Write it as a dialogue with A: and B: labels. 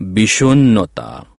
A: বিষণ্নতা